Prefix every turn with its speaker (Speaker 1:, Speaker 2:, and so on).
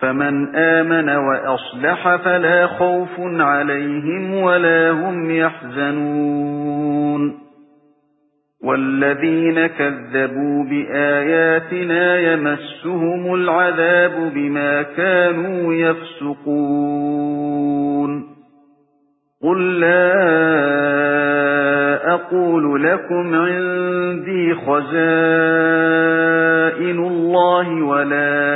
Speaker 1: فمن آمن وأصلح فلا خوف عليهم ولا هم يحزنون. والذين كذبوا بآياتنا يمسهم العذاب بما كانوا يفسقون. قل لا أقول لكم عندي خزائن الله ولا